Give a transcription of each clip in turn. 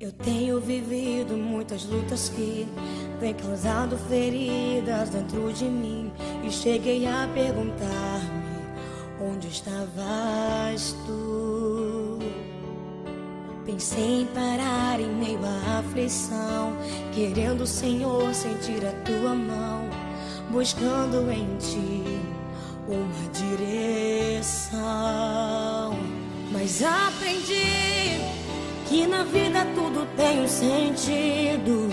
Eu tenho vivido muitas lutas que têm causado feridas dentro de mim e cheguei a perguntar-me onde estavas tu. Pensei em parar em meio à aflição, querendo, Senhor, sentir a tua mão, buscando em ti uma direção. Mas aprendi que na vida tudo tem um sentido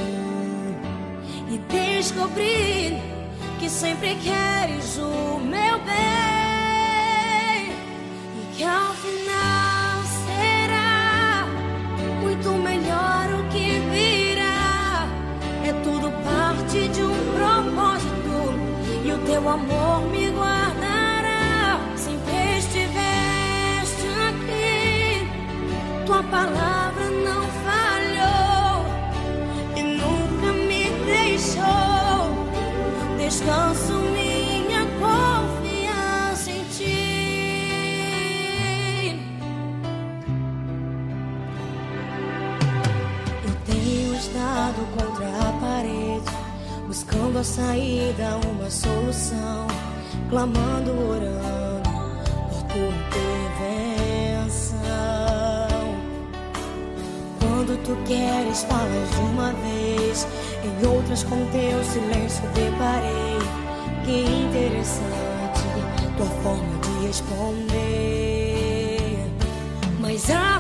e descobri que sempre queres o meu bem e que ao final será muito melhor o que virá. É tudo parte de um propósito e o teu amor me guardará. Sempre estiveste aqui, tua palavra contra a parede, buscando a saída, uma solução, clamando, orando por tua intervenção. Quando tu queres, falas de uma vez, em outras com teu silêncio deparei. Que interessante tua forma de responder. Mas aprendi